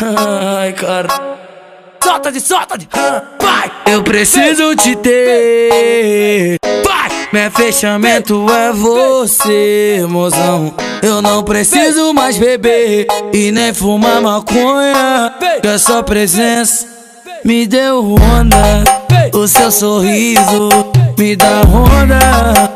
Ai, cara. Solta de, solta de. Vai! Eu preciso te ter. Vai! Meu fechamento é você, mozão. Eu não preciso mais beber e nem fumar maconha. Que a sua presença me deu onda. O seu sorriso me dá onda.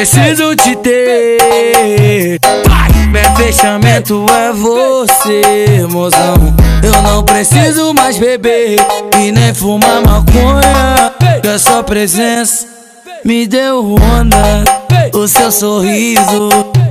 Preciso te ter. Meu fechamento é você, mozão. Eu não preciso mais beber e nem fumar maconha. Que a sua presença me deu onda. O seu sorriso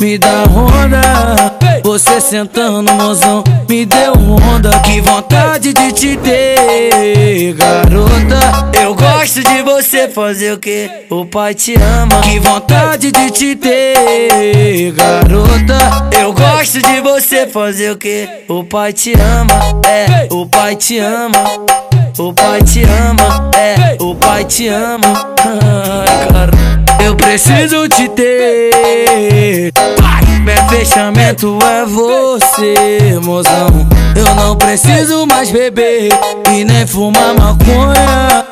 me dá onda. Você sentando, mozão, me deu onda. Que vontade de te ter, garota. Eu gosto de você fazer o que? O pai te ama. Que vontade de te ter, garota. Eu gosto de você fazer o que? O pai te ama. É, o pai te ama. O pai te ama. É, o pai te ama. Ai, cara. Eu preciso te ter. Meu fechamento é você, mozão. Eu não preciso mais beber e nem fumar maconha.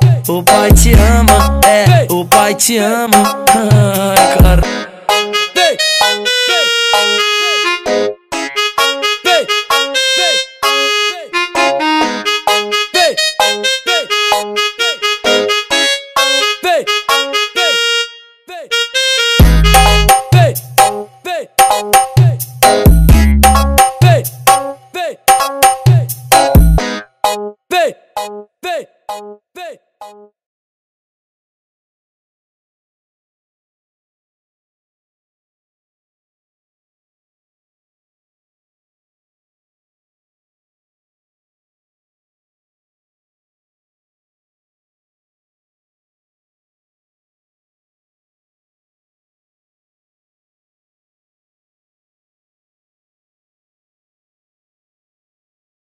O pai te ama. É, o pai te ama. Ai, cara.